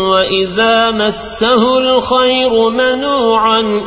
وَإِذَا مَسَّهُ الْخَيْرُ مَنُوعًا